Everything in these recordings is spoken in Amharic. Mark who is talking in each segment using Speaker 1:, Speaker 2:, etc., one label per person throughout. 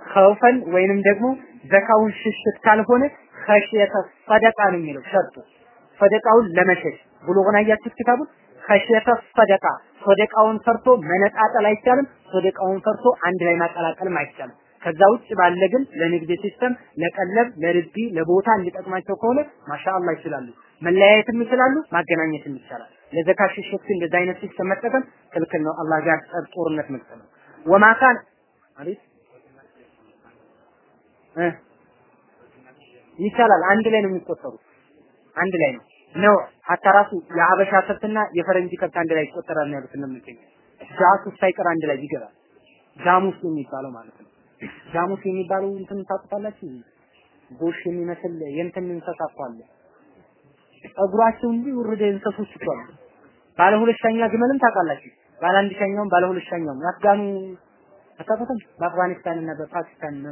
Speaker 1: ከውፈን ወይንም ደግሞ ዘካውን ሽሽት ካልሆነ خشية الصدقة ነው የሚለው شرط ኡ ሰደቃውን ለመሸሽ بلوغ ን አያችሁት ኪታቡን خشية الصدقة ሰደቃውን ሰርቶ መነጣጠል አይቻልም። ሰደቃውን ሰርቶ አንድ ላይ ማቀላቀልም አይቻልም። ከዛ ውጭ ባለ ግን ለንግድ system፣ ለቀለብ፣ ለርቢ፣ ለቦታ እንዲጠቅማቸው ከሆነ ما شاء الله ይችላሉ። መለያየትም ይችላሉ፣ ማገናኘትም ይቻላል። ለዘካ ሽሽት እንደዛ አይነት system መጠቀም ክልክል ነው። አላህ ጋር ጦርነት መግጠም ነው። ወማካን አቤት እ ይቻላል። አንድ ላይ ነው የሚቆጠሩት። አንድ ላይ ነው ነው ሀታ ራሱ የሀበሻ ከብትና የፈረንጅ ከብት አንድ ላይ ይቆጠራል ነው ያሉት እነምንገኝ ጃሱ ሳይቀር አንድ ላይ ይገባል። ጃሙስ የሚባለው ማለት ነው። ጃሙስ የሚባለው እንትን ታውቁታላችሁ? ጎሽ የሚመስል የእንትን እንስሳ እኮ አለ። ጸጉራቸው እንዲህ ውርደ እንስሶች እኮ አሉ። ባለ ሁለት ግመልም ታውቃላችሁ? ባለ አንድ ሻኛውም ባለ ሁለት ሻኛውም የአፍጋኑ አታውቁትም? በአፍጋኒስታን እና በፓኪስታን እና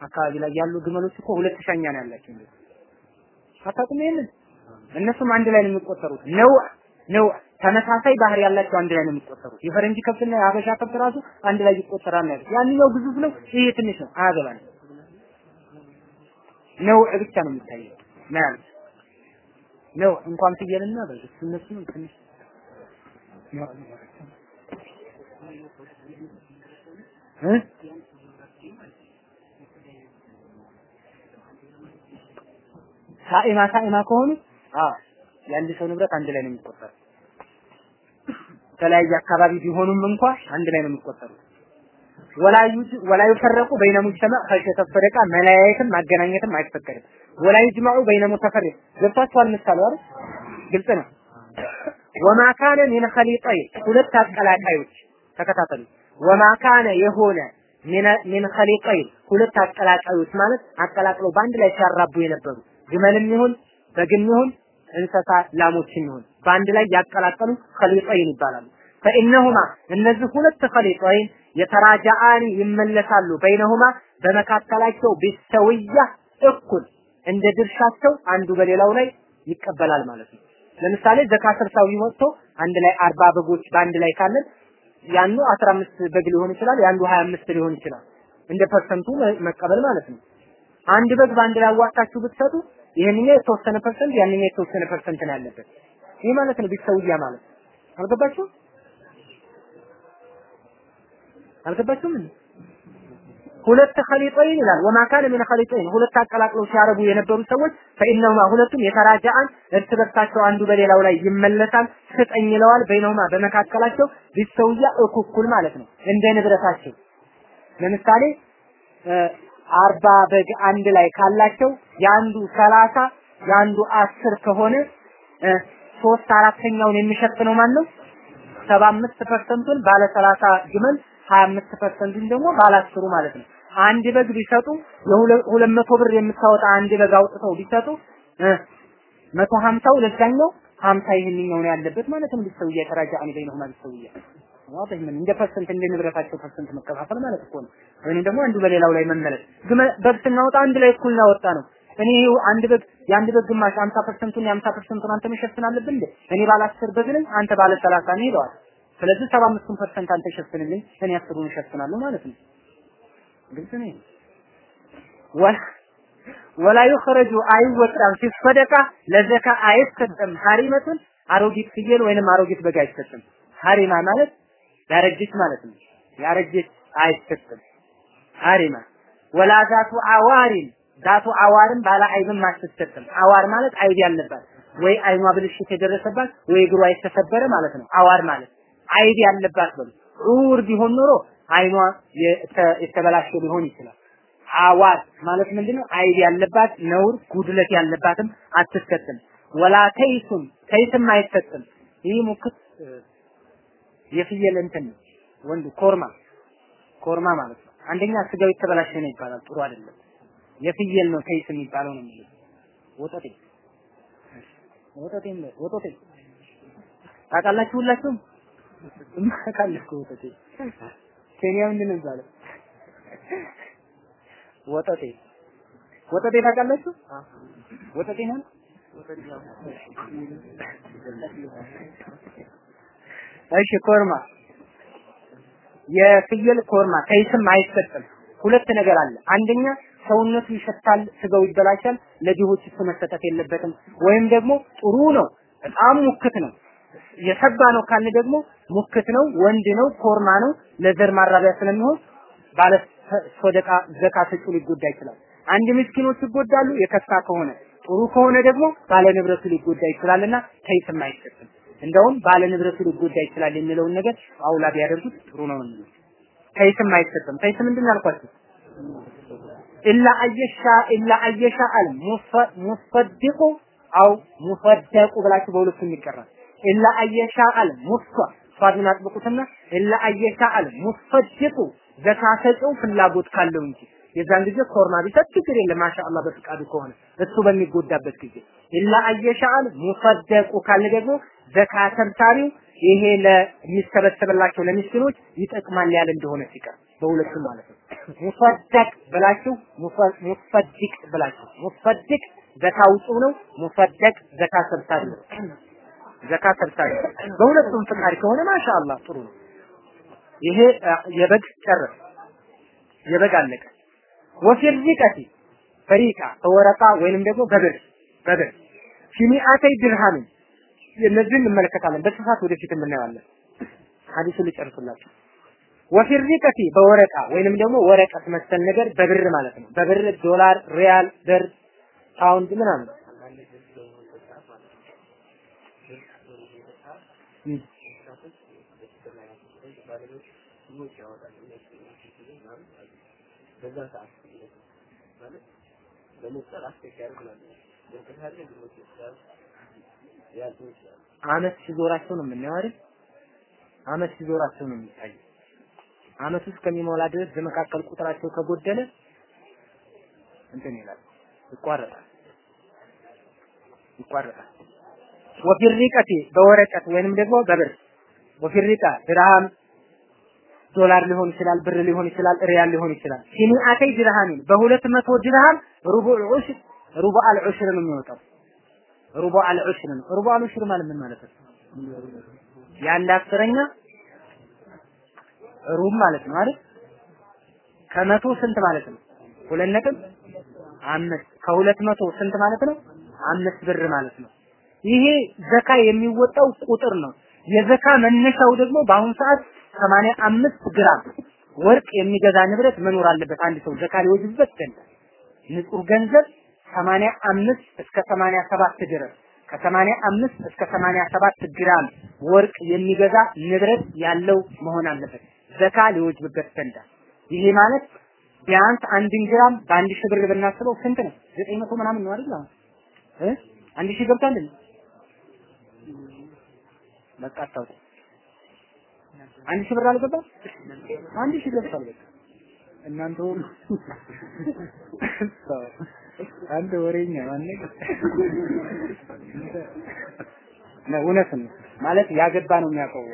Speaker 1: አካባቢ ላይ ያሉ ግመሎች እኮ ሁለት ሻኛ ነው ያላቸው። አታውቁም ይሄንን? እነሱም አንድ ላይ ነው የሚቆጠሩት። ነው ነው ተመሳሳይ ባህሪ ያላቸው አንድ ላይ ነው የሚቆጠሩት። የፈረንጅ ከብትና የሀበሻ ከብት ራሱ አንድ ላይ ይቆጠራል ያሉት። ያንኛው ግዙፍ ነው፣ ይሄ ትንሽ ነው። አያገባንም። ነው ብቻ ነው የሚታየው ነው እንኳን ፍየልና በግ እነሱ ትንሽ ሳኢማ ሳኢማ ከሆኑ የአንድ ሰው ንብረት አንድ ላይ ነው የሚቆጠረው። የተለያየ አካባቢ ቢሆኑም እንኳ አንድ ላይ ነው የሚቆጠሩት። ወላዩ ወላዩ ፈረቁ በይነ ሙጅተማ ከሸተ መለያየትም ማገናኘትም አይፈቀድም። ወላዩ ጅማዑ በይነ ሙተፈሪቅ ገብታችኋል። ምሳሌው አይደል? ግልጽ ነው። ወማ ካነ ሚን ኸሊጠይን ሁለት አቀላቃዮች ተከታተሉ። ወማ ካነ የሆነ ሚን ኸሊጠይን ሁለት አቀላቃዮች ማለት አቀላቅለው በአንድ ላይ ሲያራቡ የነበሩ ግመልም ይሁን በግም ይሁን እንስሳ ላሞችም ይሁን በአንድ ላይ ያቀላቀሉ خليطين ይባላሉ። فإنهما እነዚህ ሁለት خليطين يتراجعان ይመለሳሉ። بينهما በመካከላቸው بالسوية እኩል እንደ ድርሻቸው አንዱ በሌላው ላይ ይቀበላል ማለት ነው። ለምሳሌ ዘካ ስርሳዊ ወጥቶ አንድ ላይ አርባ በጎች በአንድ ላይ ካለን ያኑ 15 በግ ሊሆን ይችላል፣ ያንዱ 25 ሊሆን ይችላል። እንደ percent ኡ መቀበል ማለት ነው። አንድ በግ በአንድ ላይ አዋጣችሁ ብትሰጡ ይሄንኛው የተወሰነ percent ያንኛው የተወሰነ percent ነው ያለበት። ይህ ማለት ነው بالسوية ማለት አልገባችሁ? አልገባችሁም? ሁለት خليطين ይላል وما كان من خليطين ሁለት አቀላቅለው ሲያረቡ የነበሩ ሰዎች فإنهما ሁለቱም يتراجعان እርስ በርሳቸው አንዱ በሌላው ላይ ይመለሳል ስጠኝ ይለዋል بينهما በመካከላቸው بالسوية እኩኩል ማለት ነው እንደ ንብረታቸው ለምሳሌ አርባ በግ አንድ ላይ ካላቸው የአንዱ ሰላሳ የአንዱ አስር ከሆነ ሶስት አራተኛውን የሚሸፍነው ማን ነው? ሰባ አምስት percent ኡን ባለ ሰላሳ ግመል ሀያ አምስት percent ኡን ደግሞ ባለ አስሩ ማለት ነው። አንድ በግ ቢሰጡ የሁለት መቶ ብር የምታወጣ አንድ በግ አውጥተው ቢሰጡ መቶ ለዛኛው ሀምሳ ይህንኛው ነው ያለበት ማለት ነው። بالسوية يتراجعان بينهما بالسوية واضح ምን እንደ percent እንደ ንብረታቸው percent መከፋፈል ማለት እኮ ነው። ወይንም ደግሞ አንዱ በሌላው ላይ መመለስ። በግ ስናወጣ አንድ ላይ እኩል እናወጣ ነው። እኔ አንድ በግ የአንድ በግ ግማሽ 50 percent ኡን የ50 percent ኡን አንተ መሸፈን አለብን እንዴ? እኔ ባለ 10 በግ ነኝ፣ አንተ ባለ 30 ነህ ይለዋል። ስለዚህ 75 percent አንተ ሸፍንልኝ፣ እኔ 10ሩን እሸፍናለሁ ማለት ነው። ግልጽ ነው ወላ ይخرج አይወጣም። ሲሰደቃ ለዘካ አይሰጥም። ሐሪመቱን አሮጊት ፍየል ወይንም አሮጊት በግ አይሰጥም። ሀሪማ ማለት ያረጀች ማለት ነው። ያረጀች አይሰጥም። ሐሪማ ወላ ዛቱ አዋሪን ዛቱ አዋርም ባለ አይብም አትሰጥም። አዋር ማለት አይብ ያለባት ወይ አይኗ ብልሽት የደረሰባት ወይ እግሯ የተሰበረ ማለት ነው። አዋር ማለት አይብ ያለባት በሉ። ዑር ቢሆን ኖሮ አይኗ የተበላሸ ሊሆን ይችላል። አዋር ማለት ምንድነው? አይብ ያለባት ነውር ጉድለት ያለባትም አትሰጥም። ወላ ከይሱም ከይስም አይሰጥም። ይህ ሙክት የፍየል እንትን ነው። ወንዱ ኮርማ ኮርማ ማለት ነው። አንደኛ ስጋው የተበላሸ ነው ይባላል። ጥሩ አይደለም። የፍየል ነው ከይስ የሚባለው ነው የሚለው ወጠጤ ወጠጤ ወጠጤ ታውቃላችሁ ሁላችሁም ታውቃላችሁ ወጠጤ ኬንያ ምንድን ነው የሚባለው ወጠጤ ወጠጤ ታውቃላችሁ ወጠጤ ነው እሺ ኮርማ የፍየል ኮርማ ከይስም አይሰጥም። ሁለት ነገር አለ። አንደኛ ሰውነቱ ይሸታል፣ ስጋው ይበላሻል፣ ለድሆች እሱ መሰጠት የለበትም። ወይም ደግሞ ጥሩ ነው፣ በጣም ሙክት ነው። የሰባ ነው ካልን ደግሞ ሙክት ነው፣ ወንድ ነው፣ ኮርማ ነው፣ ለዘር ማራቢያ ስለሚሆን ባለ ሶደቃ ዘካ ሰጪው ሊጎዳ ይችላል። አንድ ምስኪኖች ይጎዳሉ የከሳ ከሆነ ጥሩ ከሆነ ደግሞ ባለ ንብረቱ ሊጎዳ ይችላልና ከይስም አይሰጥም። እንደውም ባለ ንብረቱ ሊጎዳ ይችላል የሚለውን ነገር አውላ ቢያደርጉት ጥሩ ነው የሚለው ከይስም አይሰጥም። ከይስ ምንድን ነው ያልኳችሁ? ኢላ አየሻ ኢላ አየሻ አል ሙሰድቁ አው ሙሰደቁ ብላችሁ በሁለቱም ይቀራል። ኢላ አየሻ አል ሙሷ ሷድን አጥብቁትና ኢላ አየሻ አል ሙሰድቁ ፍላጎት ካለው እንጂ የዛን ጊዜ ኮርማ ቢሰጥ ችግር የለም ማሻአላህ በፍቃዱ ከሆነ እሱ በሚጎዳበት ጊዜ ኢላ አየሻአል ሙሰደቁ ካለ ደግሞ ዘካ ሰብሳቢው ይሄ ለሚሰበሰብላቸው ለሚስኪኖች ይጠቅማል ያለ እንደሆነ ሲቀር በሁለቱም ማለት ነው። ሙፈደቅ ብላችሁ ሙፈድቅ ብላችሁ ሙፈድቅ ዘካ ውጪው ነው። ሙፈደቅ ዘካ ሰብሳቢ ነው። ዘካ ሰብሳቢ በሁለቱም ፍቃድ ከሆነ ማሻአላህ ጥሩ ነው። ይሄ የበግ ጨረስ የበግ አለቀ። ወፊርዚቀቲ ፈሪቃ በወረቃ ወይንም ደግሞ በብር በብር ፊሚአተይ ድርሃምን እነዚህን እንመለከታለን በስፋት ወደፊት የምናየዋለን። ሐዲሱ ልጨርስላችሁ። ወፊርዚቀቲ በወረቃ ወይንም ደግሞ ወረቀት መሰል ነገር በብር ማለት ነው። በብር ዶላር፣ ሪያል፣ ብር፣ ፓውንድ ምናምን አመት ሲዞራቸው ነው የምናየው አይደል? አመት ሲዞራቸው ነው የሚታየው። አመት ውስጥ ከሚሞላ ድረስ በመካከል ቁጥራቸው ከጎደለ እንትን ይላል፣ ይቋረጣል ይቋረጣል። ወፊሪቀቲ በወረቀት ወይንም ደግሞ በብር ወፊሪቃ ድርሃም ዶላር ሊሆን ይችላል፣ ብር ሊሆን ይችላል፣ ሪያል ሊሆን ይችላል። ፊሚአተይ ድርሃሚን በሁለት መቶ ድርሃም ሩቡዕ ዑሽር ሩቡዕ አልዑሽር ነው የሚወጣው። ሩቡዕ አልዑሽር ነው። ሩቡዕ አልዑሽር ማለት ምን ማለት ነው? የአንድ አስረኛ ሩብ ማለት ነው አይደል? ከመቶ ስንት ማለት ነው? ሁለት ነጥብ አምስት ከሁለት መቶ ስንት ማለት ነው? አምስት ብር ማለት ነው። ይሄ ዘካ የሚወጣው ቁጥር ነው። የዘካ መነሻው ደግሞ በአሁኑ ሰዓት ሰማንያ አምስት ግራም ወርቅ የሚገዛ ንብረት መኖር አለበት። አንድ ሰው ዘካ ሊወጅበት ዘንድ ንጹህ ገንዘብ ሰማንያ አምስት እስከ ሰማንያ ሰባት ድረስ ከሰማንያ አምስት እስከ ሰማንያ ሰባት ግራም ወርቅ የሚገዛ ንብረት ያለው መሆን አለበት ዘካ ሊወጅብበት ዘንድ። ይሄ ማለት ቢያንስ አንድን ግራም በአንድ ሺህ ብር ብናስበው ስንት ነው? ዘጠኝ መቶ ምናምን ነው አይደል? አሁን እ አንድ ሺህ ገብቷል? በቃ አታውቁ አንድ ሺህ ብር አልገባም? አንድ ሺህ ገብቷል። በቃ እናንተ ሁሉ አንድ ወሬኛ ማን ነው? እውነት ነው ማለት ያገባ ነው የሚያውቀው።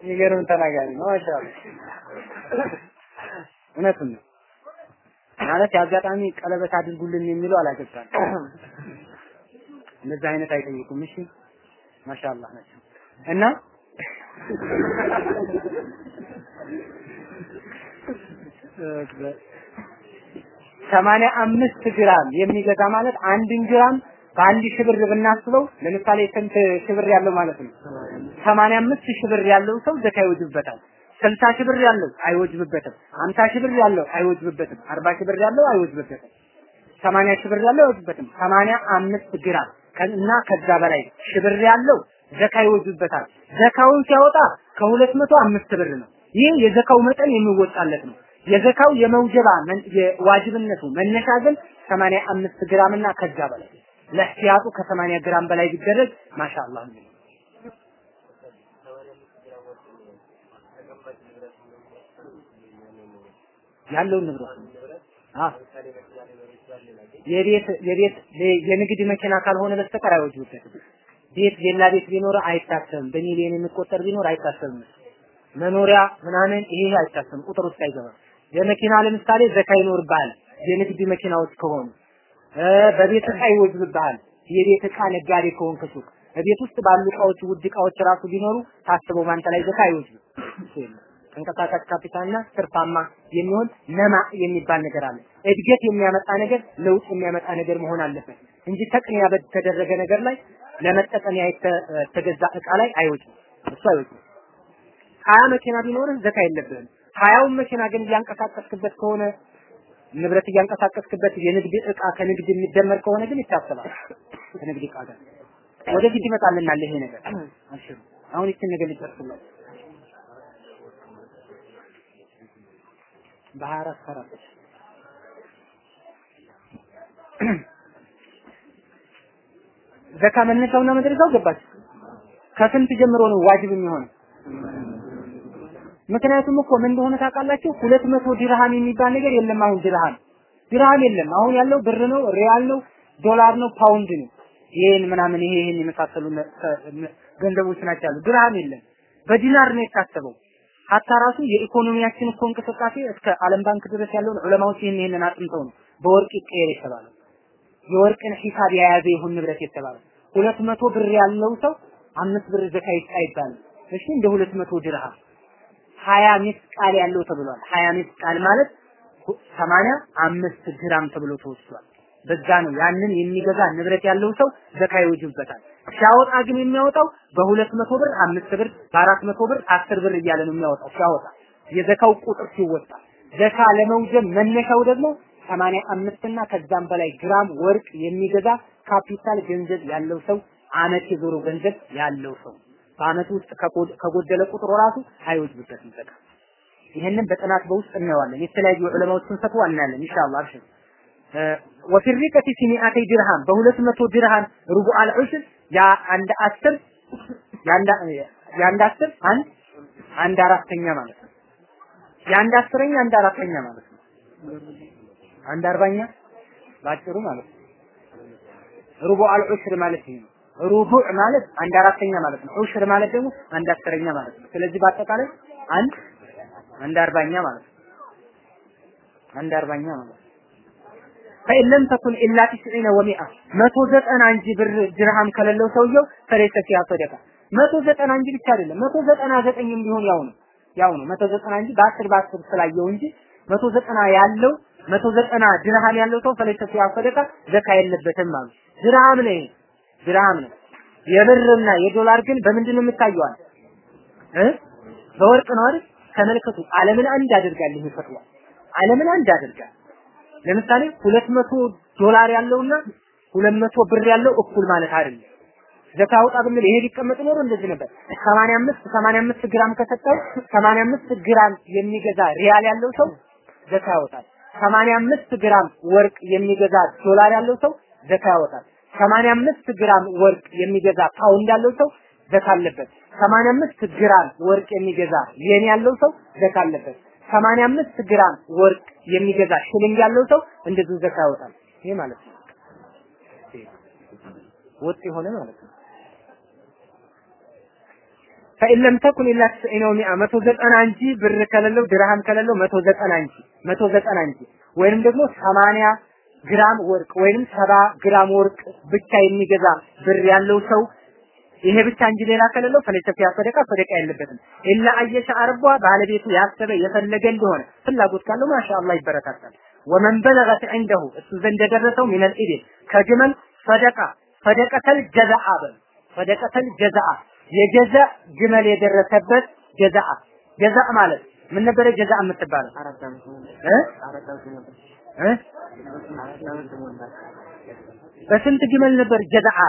Speaker 1: የሚገርም ተናጋሪ ነው። ማሻአላህ ነው ማለት የአጋጣሚ ቀለበት አድርጉልን የሚሉ አላገባም። እንደዛ አይነት አይጠይቁም። እሺ ማሻአላህ ናቸው እና ሰማንያ አምስት ግራም የሚገዛ ማለት አንድን ግራም በአንድ ሺህ ብር ብናስበው ለምሳሌ ስንት ሺህ ብር ያለው ማለት ነው? ሰማንያ አምስት ሺህ ብር ያለው ሰው ዘካ ይወጅበታል። ስልሳ ሺህ ብር ያለው አይወጅብበትም። ሀምሳ ሺህ ብር ያለው አይወጅብበትም። አርባ ሺህ ብር ያለው አይወጅብበትም። ሰማንያ ሺህ ብር ያለው አይወጅበትም። ሰማንያ አምስት ግራም እና ከዛ በላይ ሺህ ብር ያለው ዘካ ይወጅበታል። ዘካውን ሲያወጣ ከሁለት መቶ አምስት ብር ነው። ይህ የዘካው መጠን የሚወጣለት ነው። የዘካው የመውጀባ የዋጅብነቱ መነሻ ግን ሰማንያ አምስት ግራም እና ከዛ በላይ ለህቲያጡ ከሰማንያ ግራም በላይ ቢደረግ ማሻአላህ ነው። ያለውን ንብረት የቤት የንግድ መኪና ካልሆነ በስተቀር አይወጅበትም። ቤት ሌላ ቤት ቢኖር አይታሰብም። በሚሊዮን የሚቆጠር ቢኖር አይታሰብም። መኖሪያ ምናምን ይሄ አይታሰብም፣ ቁጥር ውስጥ አይገባም። የመኪና ለምሳሌ ዘካ ይኖርብሃል፣ የንግድ መኪናዎች ከሆኑ በቤት ዕቃ ይወጅብብሃል። የቤት ዕቃ ነጋዴ ከሆንክ ሱቅ ቤት ውስጥ ባሉ እቃዎች ውድ እቃዎች ራሱ ቢኖሩ ታስበው ባንተ ላይ ዘካ አይወጅም። ተንቀሳቃሽ ካፒታልና ትርፋማ የሚሆን ነማ የሚባል ነገር አለ። እድገት የሚያመጣ ነገር፣ ለውጥ የሚያመጣ ነገር መሆን አለበት እንጂ ተቅኒያ በተደረገ ነገር ላይ ለመጠቀሚያ የተገዛ እቃ ላይ አይወጅም። እሱ አይወጅም። ሀያ መኪና ቢኖርህ ዘካ የለብህም። ሀያውን መኪና ግን እያንቀሳቀስክበት ከሆነ ንብረት እያንቀሳቀስክበት የንግድ እቃ ከንግድ የሚደመር ከሆነ ግን ይታሰባል። ከንግድ እቃ ጋር ወደፊት ይመጣልናል ይሄ ነገር። አሁን ይችን ነገር ሊጨርስላል በሀያ አራት ሰራቶች ዘካ መነሻውና መድረሻው ገባች። ከስንት ጀምሮ ነው واجب የሚሆነው? ምክንያቱም እኮ ምን እንደሆነ ታውቃላችሁ? ሁለት መቶ ዲርሃም የሚባል ነገር የለም። አሁን ዲርሃም ዲርሃም የለም። አሁን ያለው ብር ነው፣ ሪያል ነው፣ ዶላር ነው፣ ፓውንድ ነው። ይሄን ምናምን ይሄ ይሄን የመሳሰሉ ገንዘቦች ናቸው ያሉ። ድርሃም የለም። በዲናር ነው የታሰበው። ሀታ ራሱ የኢኮኖሚያችን እኮ እንቅስቃሴ እስከ ዓለም ባንክ ድረስ ያለውን ዑለማዎች ይህን ይህንን አጥንተው ነው በወርቅ ይቀየር የተባለው። የወርቅን ሂሳብ የያዘ ይሁን ንብረት የተባለው። ሁለት መቶ ብር ያለው ሰው አምስት ብር ዘካ ይስጣ ይባላል። እሺ እንደ ሁለት መቶ ድርሃም ሀያ ሚስቃል ያለው ተብሏል። ሀያ ሚስቃል ማለት ሰማንያ አምስት ግራም ተብሎ ተወስዷል። በዛ ነው ያንን የሚገዛ ንብረት ያለው ሰው ዘካ ይወጅበታል። ሲያወጣ ግን የሚያወጣው በሁለት መቶ ብር አምስት ብር በአራት መቶ ብር አስር ብር እያለ ነው የሚያወጣው ሲያወጣ የዘካው ቁጥር ሲወጣ ዘካ ለመውጀብ መነሻው ደግሞ ሰማንያ አምስት እና ከዛም በላይ ግራም ወርቅ የሚገዛ ካፒታል ገንዘብ ያለው ሰው አመት የዞሮ ገንዘብ ያለው ሰው በአመት ውስጥ ከጎደለ ቁጥሩ ራሱ አይወጅብበትም ዘካ። ይህንን በጥናት በውስጥ እናየዋለን። የተለያዩ ዑለማዎችን ፈትዋ እናያለን ኢንሻአላህ አብሽር ወፊ ሪቀቲ ፊ ሚአተይ ድርሃም በሁለት መቶ ድርሃም ሩቡ አልዑሽር ያ አንድ አስር የአንድ አስር አንድ አንድ አራተኛ ማለት ነው። የአንድ አስረኛ አንድ አራተኛ ማለት ነው። አንድ አርባኛ ባጭሩ ማለት ነው። ሩቡ አልዑሽር ማለት ይሄ ነው። ሩቡዕ ማለት አንድ አራተኛ ማለት ነው። ዑሽር ማለት ደግሞ አንድ አስረኛ ማለት ነው። ስለዚህ በአጠቃላይ አንድ አንድ አርባኛ ማለት ነው። አንድ አርባኛ ማለት ነው። ፈኢን ለም ተኩን ኢላ ቲስዒነ ወሚአ። መቶ ዘጠና እንጂ ብር ድርሃም ከሌለው ሰውየው ፈለይሰ ፊሃ ሰደቃ መቶ ዘጠና እንጂ ብቻ አይደለም። መቶ ዘጠና ዘጠኝም ቢሆን ያው ነው። ያው ነው። መቶ ዘጠና እንጂ በአስር በአስር ስላየው እንጂ መቶ ዘጠና ያለው መቶ ዘጠና ድርሃም ያለው ሰው ፈለይሰ ፊሃ ሰደቃ ዘካ የለበትም ማለት ድርሃም ነው ድርሃም ነው። የብርና የዶላር ግን በምንድን ነው የምታየዋል እ? በወርቅ ነው አይደል? ተመልከቱ። ዓለምን አንድ አድርጋል ይሄ ፈትዋ ዓለምን አንድ አድርጋል ለምሳሌ ሁለት መቶ ዶላር ያለውና ሁለት መቶ ብር ያለው እኩል ማለት አይደለም። ዘካ አውጣ ብንል ይሄ ሊቀመጥ ኖሮ እንደዚህ ነበር። 85 85 ግራም ከሰጠው 85 ግራም የሚገዛ ሪያል ያለው ሰው ዘካ ያወጣል። 85 ግራም ወርቅ የሚገዛ ዶላር ያለው ሰው ዘካ ያወጣል። 85 ግራም ወርቅ የሚገዛ ፓውንድ ያለው ሰው ዘካ አለበት። 85 ግራም ወርቅ የሚገዛ የን ያለው ሰው ዘካ አለበት። 85 ግራም ወርቅ የሚገዛ ሽልንግ ያለው ሰው እንደዚህ ዘካ ያወጣል። ይሄ ማለት ነው። ወጥ የሆነ ማለት ነው። ኢላ ተስዒነ ወሚአ መቶ ዘጠና እንጂ ብር ከሌለው ድርሃም ከሌለው መቶ ዘጠና እንጂ መቶ እንጂ ወይንም ደግሞ ሰማንያ ግራም ወርቅ ወይንም ሰባ ግራም ወርቅ ብቻ የሚገዛ ብር ያለው ሰው ይሄ ብቻ እንጂ ሌላ ከሌለው فيها صدقة ሰደቃ የለበትም። إلا أن يشاء ربها ባለቤቱ ያሰበ የፈለገ እንደሆነ ፍላጎት ካለው ما شاء الله ይበረታታል። ومن بلغت عنده እሱ ዘንድ የደረሰው من الإبل ከግመል ሰደቃ صدقة الجذعة بل صدقة الجذعة የ جذعة ግመል የደረሰበት ጀዛአ ጀዛአ ማለት ምን ነበረ جذعة የምትባለው እ በስንት ግመል ነበር جذعة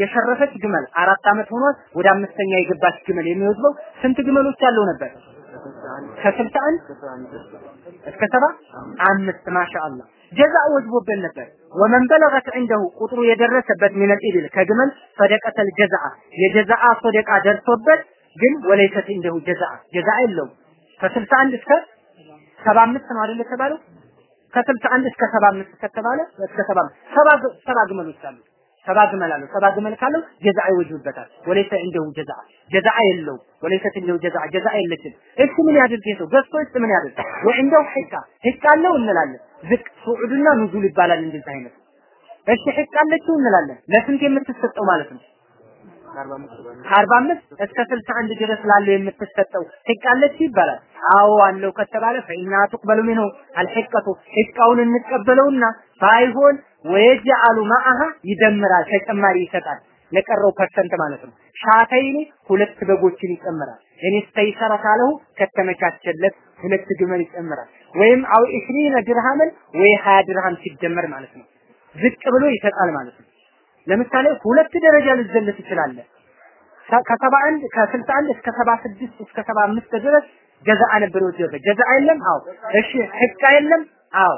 Speaker 1: የሸረፈች ግመል አራት አመት ሆኗት ወደ አምስተኛ የገባች ግመል የሚወስደው ስንት ግመሎች ያለው ነበር? ከስልሳ አንድ እስከ ሰባ አምስት ما شاء الله جذعة ወጅቦበት ነበር። ومن بلغت عنده ቁጥሩ የደረሰበት من الإبل ከግመል صدقة الجذعة የ جذعة ሰደቃ ደርሶበት ግን وليست عنده جذعة جذعة የለውም። ከስልሳ አንድ እስከ ሰባ አምስት ነው አይደል የተባለው? ከስልሳ አንድ እስከ ሰባ አምስት ከተባለ እስከ ሰባ ሰባ ሰባ ግመሎች አሉ። ሰባ ግመል አለው። ሰባ ግመል ካለው ጀዛአ ይወጅብበታል። ወለይሰ እንደሁ ጀዛአ ጀዛአ የለው ወለይሰት እንደሁ ጀዛአ ጀዛአ የለችም። እሱ ምን ያድርግ ሰው ገዝቶ እሱ ምን ያድርግ? ወዕንደው ሒቃ ሒቃ አለው እንላለን። ዝቅ ሱዑድና ኑዙል ይባላል። እንደዚህ አይነት እሺ ሕቅ አለችው እንላለን። ለስንት የምትሰጠው ማለት ነው? ከአርባ አምስት እስከ ስልሳ አንድ ድረስ ላለው የምትሰጠው حقة አለችው ይባላል። አዎ አለው ከተባለ فإنها تقبل منه الحقة حقة ውን እንቀበለውና ባይሆን ويجعل معها ይደምራል፣ ተጨማሪ ይሰጣል። ለቀረው percent ማለት ነው። شاتين ሁለት በጎችን ይጨምራል። إن استيسرتا ካለው ከተመቻቸለት ሁለት ግመል ይጨምራል። ወይም أو عشرين درهما ወይ ሀያ ድርሃም ሲደመር ማለት ነው። ዝቅ ብሎ ይሰጣል ማለት ነው። ለምሳሌ ሁለት ደረጃ ልዘልት ትችላለህ። ከሰባ አንድ ከስልሳ አንድ እስከ ሰባ ስድስት እስከ ሰባ አምስት ድረስ ጀዛአ ነበር ወጀበ ጀዛአ የለም። አዎ እሺ ህቃ የለም። አዎ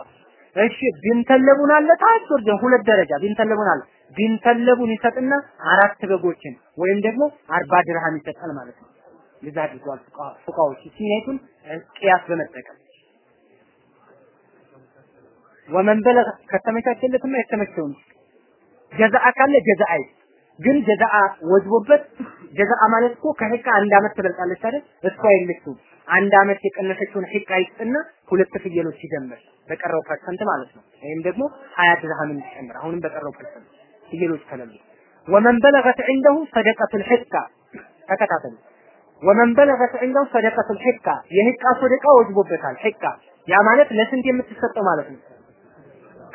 Speaker 1: እሺ ቢንተለቡን አለ ታች ሁለት ደረጃ ቢንተለቡን አለ ቢንተለቡን ይሰጥና አራት በጎችን ወይም ደግሞ አርባ ድርሃም ይሰጣል ማለት ነው። ለዛ አድርገዋል ፉቃዎች ሲኔቱን ቅያስ በመጠቀም ومن بلغ ከተመቻቸለትማ የተመቸውን ጀዛአ ካለ ጀዛአ ግን ጀዛአ ወጅቦበት ጀዛአ ማለት እኮ ከ حقة አንድ አመት ትበልጣለች አይደል? እሷ የለችውም። አንድ አመት የቀነሰችውን حقة ይስጥና ሁለት ፍየሎች ይደምር በቀረው ፐርሰንት ማለት ነው። ይሄም ደግሞ 20 ድርሃምን ይጨምር አሁንም በቀረው ፐርሰንት ፍየሎች ተለሉ። ومن بلغت عنده صدقة الحقة ተከታተሉ። ومن بلغت عنده صدقة الحقة የሒቃ ሰደቃ ወጅቦበታል። ሒቃ ያ ማለት ለስንት የምትሰጠው ማለት ነው?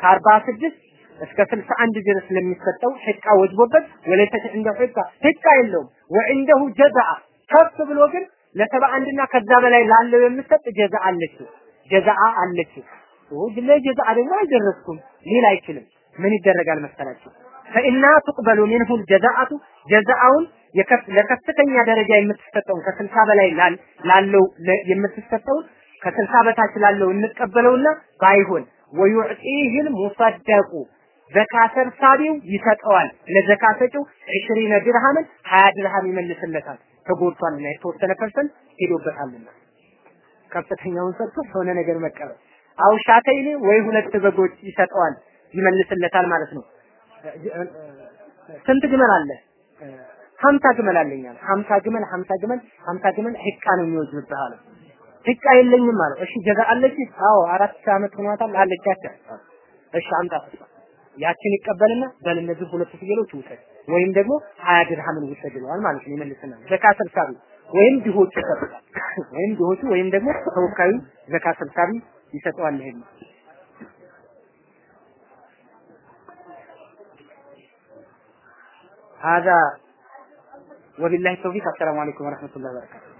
Speaker 1: ከአርባ ስድስት እስከ 61 ድረስ ለሚሰጠው ሒቃ ወጅቦበት ወለይሰ ዐንደሁ ሒቃ ሒቃ የለውም። ወዐንደሁ ጀዝአ ከፍ ብሎ ግን ለሰባ አንድና ከዛ በላይ ላለው የምሰጥ ጀዛ አለችው ጀዛአ አለችው ወጅ ለጀዛአ ደግሞ አልደረስኩም ሊል አይችልም። ምን ይደረጋል መሰላችሁ? ፈኢና ትቅበሉ ሚንሁ ጀዛአቱ ጀዛአውን ለከፍተኛ ደረጃ የምትሰጠውን ከስልሳ በላይ ላለው የምትሰጠውን ከስልሳ በታች ላለው እንቀበለውና ባይሆን ويعطيه المصدق ዘካ ሰብሳቢው ይሰጠዋል። ለዘካ ሰጪው 20 ድርሃምን 20 ድርሃም ይመልስለታል ተጎድቷልና የተወሰነ ፐርሰንት ሄዶበታልና ከፍተኛውን ሰጥቶ የሆነ ነገር መቀበል። أو شاتين ወይ ሁለት በጎች ይሰጠዋል ይመልስለታል ማለት ነው። ስንት ግመል አለ? ሀምሳ ግመል አለኝ አለ። ሀምሳ ግመል ሀምሳ ግመል ሀምሳ ግመል ህቃ ነው የሚወጅብህ አለ። ህቃ የለኝም አለው እሺ ጀዛ አለች? አዎ አራት ዓመት ሆኗታል አለቻት እሺ አምጣ። ያችን ይቀበልና በል እነዚህ ሁለት ፍየሎች ውሰድ ወይም ደግሞ ሀያ ድርሃምን ውሰድ ይለዋል ማለት ነው። ይመልስና ዘካ ሰብሳቢ ወይም ድሆች ይሰጣል ወይም ድሆቹ ወይም ደግሞ ተወካዩ ዘካ ሰብሳቢ ይሰጠዋል። ይሄን هذا وبالله التوفيق السلام عليكم ورحمة الله وبركاته